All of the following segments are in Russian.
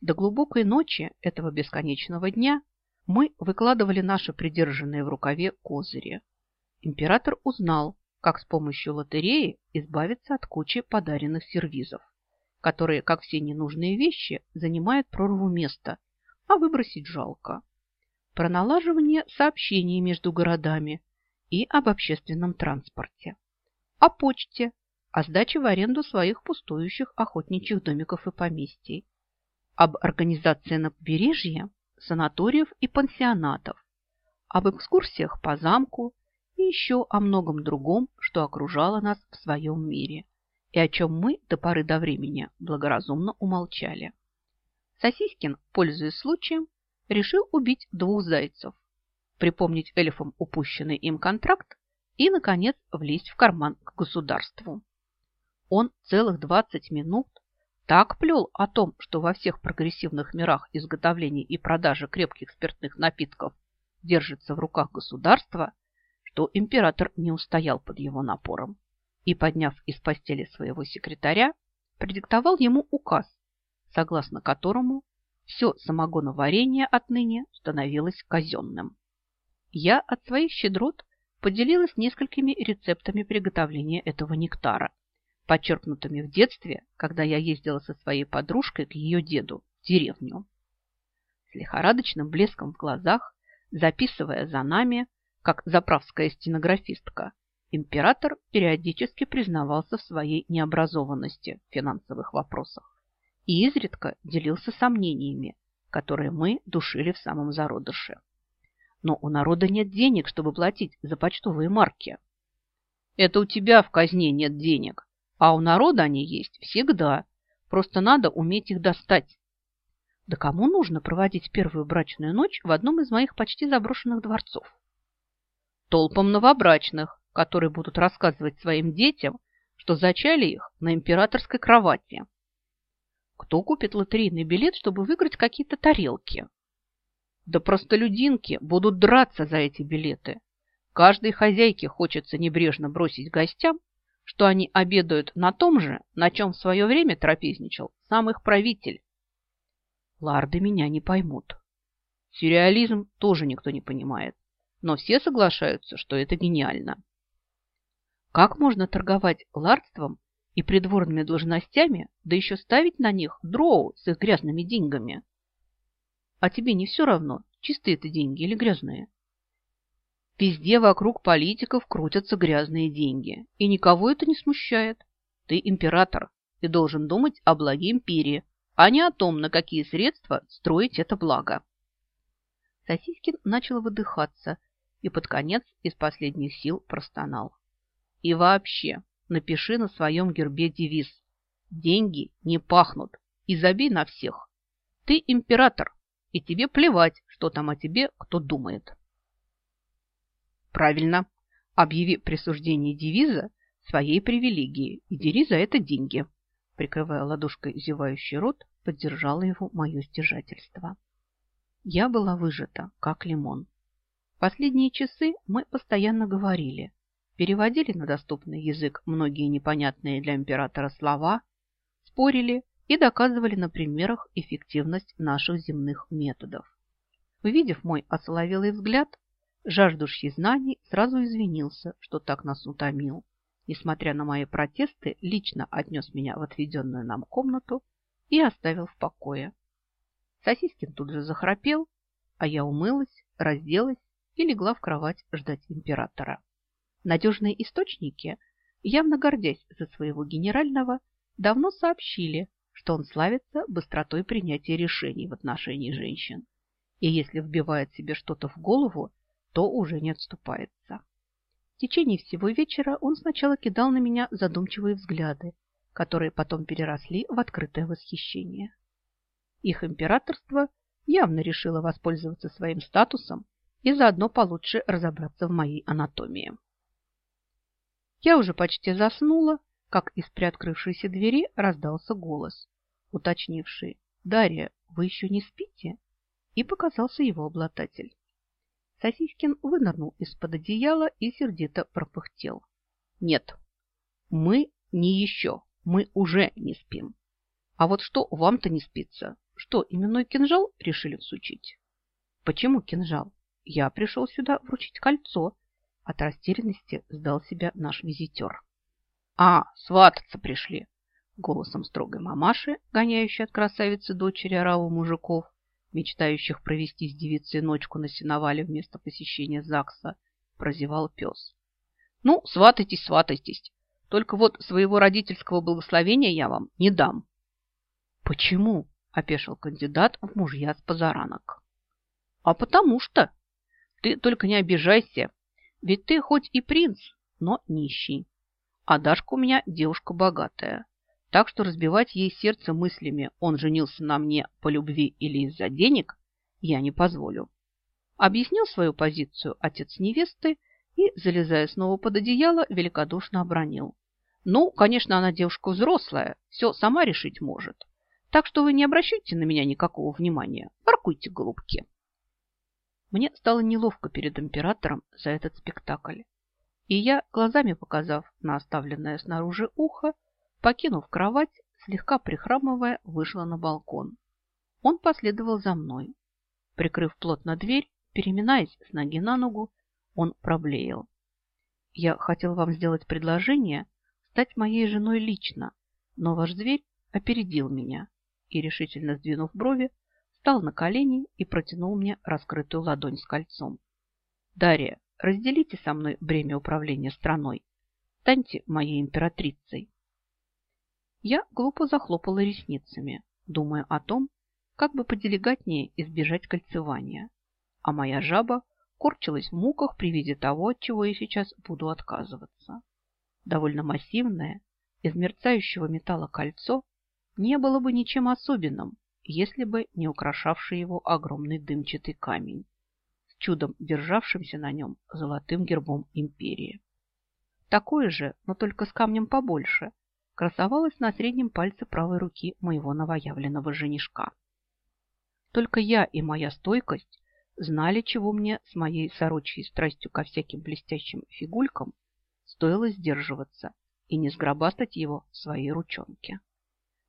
До глубокой ночи этого бесконечного дня мы выкладывали наши придержанные в рукаве козыри. Император узнал, как с помощью лотереи избавиться от кучи подаренных сервизов, которые, как все ненужные вещи, занимают прорву места, а выбросить жалко. Про налаживание сообщений между городами и об общественном транспорте. О почте, о сдаче в аренду своих пустующих охотничьих домиков и поместий, об организации на побережье санаториев и пансионатов, об экскурсиях по замку и еще о многом другом, что окружало нас в своем мире и о чем мы до поры до времени благоразумно умолчали. Сосискин, пользуясь случаем, решил убить двух зайцев, припомнить эльфам упущенный им контракт и, наконец, влезть в карман к государству. Он целых 20 минут так плел о том, что во всех прогрессивных мирах изготовления и продажи крепких спиртных напитков держится в руках государства, что император не устоял под его напором и, подняв из постели своего секретаря, продиктовал ему указ, согласно которому все самогоноварение отныне становилось казенным. Я от своих щедрот поделилась несколькими рецептами приготовления этого нектара, подчеркнутыми в детстве, когда я ездила со своей подружкой к ее деду в деревню. С лихорадочным блеском в глазах, записывая за нами, как заправская стенографистка, император периодически признавался в своей необразованности в финансовых вопросах и изредка делился сомнениями, которые мы душили в самом зародыше. Но у народа нет денег, чтобы платить за почтовые марки. Это у тебя в казне нет денег, а у народа они есть всегда. Просто надо уметь их достать. Да кому нужно проводить первую брачную ночь в одном из моих почти заброшенных дворцов? Толпам новобрачных, которые будут рассказывать своим детям, что зачали их на императорской кровати. Кто купит лотерейный билет, чтобы выиграть какие-то тарелки? Да простолюдинки будут драться за эти билеты. Каждой хозяйке хочется небрежно бросить гостям, что они обедают на том же, на чем в свое время трапезничал сам их правитель. Ларды меня не поймут. Сюрреализм тоже никто не понимает, но все соглашаются, что это гениально. Как можно торговать лардством и придворными должностями, да еще ставить на них дроу с их грязными деньгами. А тебе не все равно, чистые это деньги или грязные? Везде вокруг политиков крутятся грязные деньги, и никого это не смущает. Ты император, ты должен думать о благе империи, а не о том, на какие средства строить это благо. Сосискин начал выдыхаться и под конец из последних сил простонал. И вообще, напиши на своем гербе девиз «Деньги не пахнут» и забей на всех. Ты император, и тебе плевать, что там о тебе кто думает. Правильно. Объяви присуждение девиза своей привилегии и дери за это деньги. Прикрывая ладошкой зевающий рот, поддержала его мое стяжательство. Я была выжата, как лимон. Последние часы мы постоянно говорили, переводили на доступный язык многие непонятные для императора слова, спорили и доказывали на примерах эффективность наших земных методов. Увидев мой осоловелый взгляд, жаждущий знаний сразу извинился, что так нас утомил. Несмотря на мои протесты, лично отнес меня в отведенную нам комнату и оставил в покое. Сосискин тут же захрапел, а я умылась, разделась и легла в кровать ждать императора. Надежные источники, явно гордясь за своего генерального, давно сообщили, что он славится быстротой принятия решений в отношении женщин. И если вбивает себе что-то в голову, то уже не отступается. В течение всего вечера он сначала кидал на меня задумчивые взгляды, которые потом переросли в открытое восхищение. Их императорство явно решило воспользоваться своим статусом и заодно получше разобраться в моей анатомии. Я уже почти заснула, как из приоткрывшейся двери раздался голос, уточнивший «Дарья, вы еще не спите?» И показался его обладатель. Сосискин вынырнул из-под одеяла и сердито пропыхтел. «Нет, мы не еще, мы уже не спим. А вот что вам-то не спится? что, именной кинжал решили всучить? Почему кинжал? Я пришел сюда вручить кольцо. От растерянности сдал себя наш визитер. А, свататься пришли. Голосом строгой мамаши, гоняющей от красавицы дочери ораву мужиков, мечтающих провести с девицей ночку на сеновале вместо посещения ЗАГСа, прозевал пес. Ну, сватайтесь, сватайтесь. Только вот своего родительского благословения я вам не дам. Почему? Опешил кандидат в мужья с позаранок. А потому что. Ты только не обижайся. Ведь ты хоть и принц, но нищий. А Дашка у меня девушка богатая. Так что разбивать ей сердце мыслями «он женился на мне по любви или из-за денег» я не позволю. Объяснил свою позицию отец невесты и, залезая снова под одеяло, великодушно обронил. Ну, конечно, она девушка взрослая, все сама решить может. Так что вы не обращайте на меня никакого внимания. Паркуйте, голубки. Мне стало неловко перед императором за этот спектакль. И я, глазами показав на оставленное снаружи ухо, покинув кровать, слегка прихрамывая, вышла на балкон. Он последовал за мной. Прикрыв плотно дверь, переминаясь с ноги на ногу, он проблеял. «Я хотел вам сделать предложение стать моей женой лично, но ваш зверь опередил меня и, решительно сдвинув брови, встал на колени и протянул мне раскрытую ладонь с кольцом. «Дарья, разделите со мной бремя управления страной. Станьте моей императрицей». Я глупо захлопала ресницами, думая о том, как бы поделегатнее избежать кольцевания. А моя жаба корчилась в муках при виде того, от чего я сейчас буду отказываться. Довольно массивное, из мерцающего металла кольцо не было бы ничем особенным, если бы не украшавший его огромный дымчатый камень, с чудом державшимся на нем золотым гербом империи. Такое же, но только с камнем побольше, красовалось на среднем пальце правой руки моего новоявленного женишка. Только я и моя стойкость знали, чего мне с моей сорочьей страстью ко всяким блестящим фигулькам стоило сдерживаться и не сгробастать его в своей ручонке.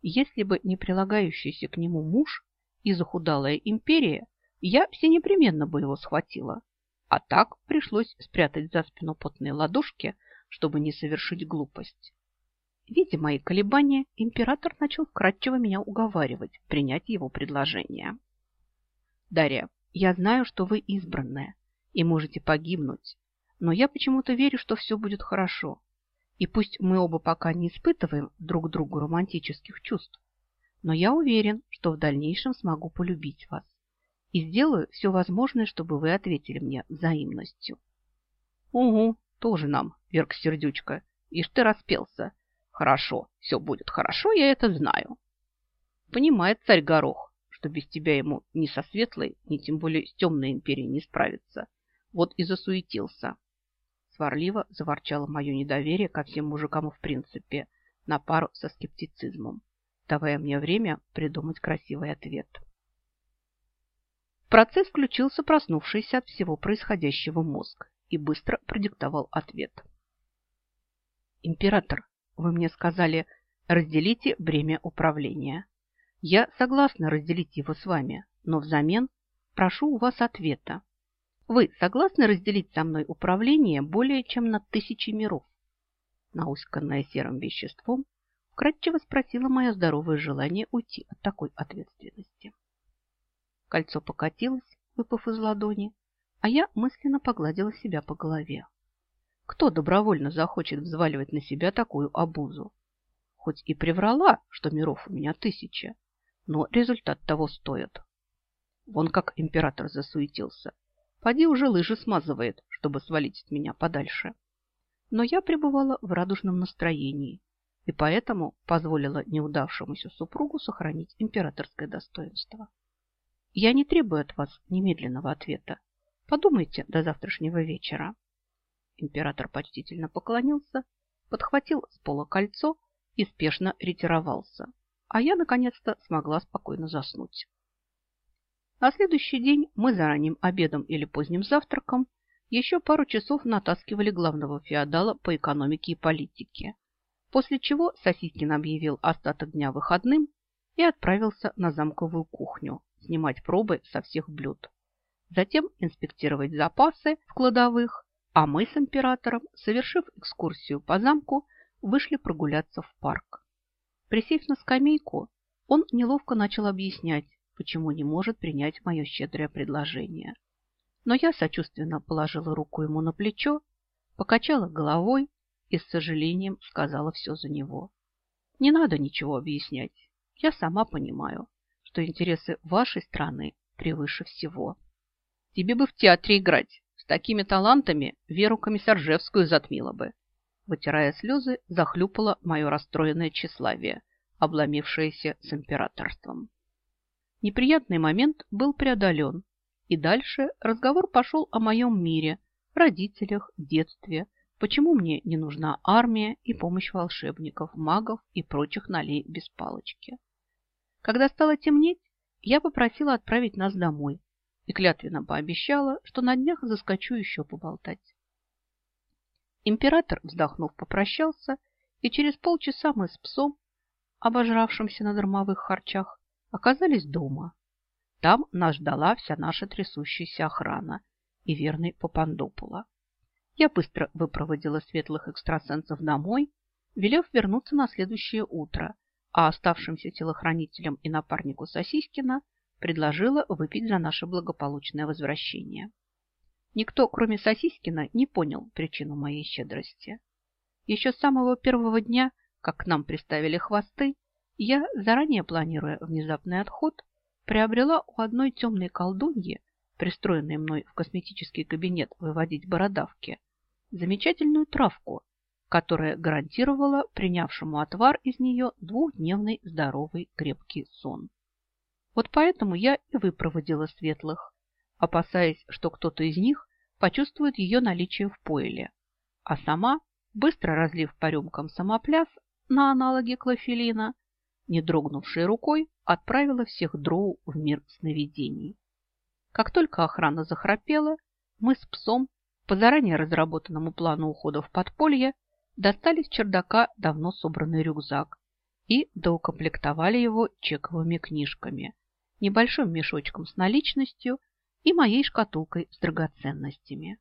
Если бы не прилагающийся к нему муж и захудалая империя, я все непременно бы его схватила. А так пришлось спрятать за спину потные ладошки, чтобы не совершить глупость. Видя мои колебания, император начал вкратчиво меня уговаривать принять его предложение. Дарья, я знаю, что вы избранная и можете погибнуть, но я почему-то верю, что все будет хорошо. И пусть мы оба пока не испытываем друг другу романтических чувств, но я уверен, что в дальнейшем смогу полюбить вас и сделаю все возможное, чтобы вы ответили мне взаимностью. Угу, тоже нам, Верка Сердючка, ишь ты распелся. Хорошо, все будет хорошо, я это знаю. Понимает царь Горох, что без тебя ему ни со светлой, ни тем более с темной империей не справиться. Вот и засуетился. Сварливо заворчало мое недоверие ко всем мужикам в принципе, на пару со скептицизмом, давая мне время придумать красивый ответ. В процесс включился проснувшийся от всего происходящего мозг и быстро продиктовал ответ. «Император, вы мне сказали, разделите бремя управления. Я согласна разделить его с вами, но взамен прошу у вас ответа. Вы согласны разделить со мной управление более чем на тысячи миров? Науськанная серым веществом, вкратчиво спросила мое здоровое желание уйти от такой ответственности. Кольцо покатилось, выпав из ладони, а я мысленно погладила себя по голове. Кто добровольно захочет взваливать на себя такую обузу? Хоть и приврала, что миров у меня тысяча, но результат того стоит. Вон как император засуетился. Поди уже лыжи смазывает, чтобы свалить от меня подальше. Но я пребывала в радужном настроении и поэтому позволила неудавшемуся супругу сохранить императорское достоинство. Я не требую от вас немедленного ответа. Подумайте до завтрашнего вечера. Император почтительно поклонился, подхватил с пола кольцо и спешно ретировался, а я наконец-то смогла спокойно заснуть. На следующий день мы за ранним обедом или поздним завтраком еще пару часов натаскивали главного феодала по экономике и политике, после чего Сосискин объявил остаток дня выходным, и отправился на замковую кухню снимать пробы со всех блюд. Затем инспектировать запасы в кладовых, а мы с императором, совершив экскурсию по замку, вышли прогуляться в парк. Присев на скамейку, он неловко начал объяснять, почему не может принять мое щедрое предложение. Но я сочувственно положила руку ему на плечо, покачала головой и с сожалением сказала все за него. Не надо ничего объяснять. Я сама понимаю, что интересы вашей страны превыше всего. Тебе бы в театре играть. Такими талантами Веру Комиссаржевскую затмила бы. Вытирая слезы, захлюпало мое расстроенное тщеславие, обломившееся с императорством. Неприятный момент был преодолен, и дальше разговор пошел о моем мире, родителях, детстве, почему мне не нужна армия и помощь волшебников, магов и прочих налей без палочки. Когда стало темнеть, я попросила отправить нас домой и клятвенно пообещала, что на днях заскочу еще поболтать. Император, вздохнув, попрощался, и через полчаса мы с псом, обожравшимся на дармовых харчах, оказались дома. Там нас ждала вся наша трясущаяся охрана и верный Папандопула. Я быстро выпроводила светлых экстрасенсов домой, велев вернуться на следующее утро, а оставшимся телохранителям и напарнику Сосискина предложила выпить за наше благополучное возвращение. Никто, кроме Сосискина, не понял причину моей щедрости. Еще с самого первого дня, как к нам приставили хвосты, я, заранее планируя внезапный отход, приобрела у одной темной колдуньи, пристроенной мной в косметический кабинет выводить бородавки, замечательную травку, которая гарантировала принявшему отвар из нее двухдневный здоровый крепкий сон. Вот поэтому я и выпроводила светлых, опасаясь, что кто-то из них почувствует ее наличие в пойле, а сама, быстро разлив по рюмкам самопляс на аналоге клофелина, не дрогнувшей рукой, отправила всех дроу в мир сновидений. Как только охрана захрапела, мы с псом по заранее разработанному плану ухода в подполье достали с чердака давно собранный рюкзак и доукомплектовали его чековыми книжками, небольшим мешочком с наличностью и моей шкатулкой с драгоценностями.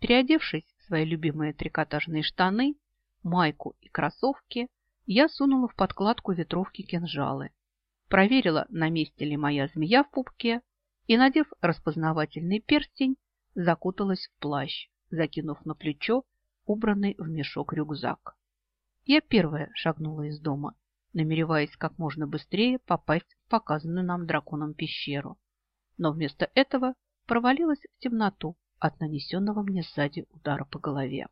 Переодевшись в свои любимые трикотажные штаны, майку и кроссовки, я сунула в подкладку ветровки кинжалы, проверила, на месте ли моя змея в пупке, и, надев распознавательный перстень, закуталась в плащ, закинув на плечо убранный в мешок рюкзак. Я первая шагнула из дома, намереваясь как можно быстрее попасть показанную нам драконом пещеру. Но вместо этого провалилась в темноту от нанесенного мне сзади удара по голове.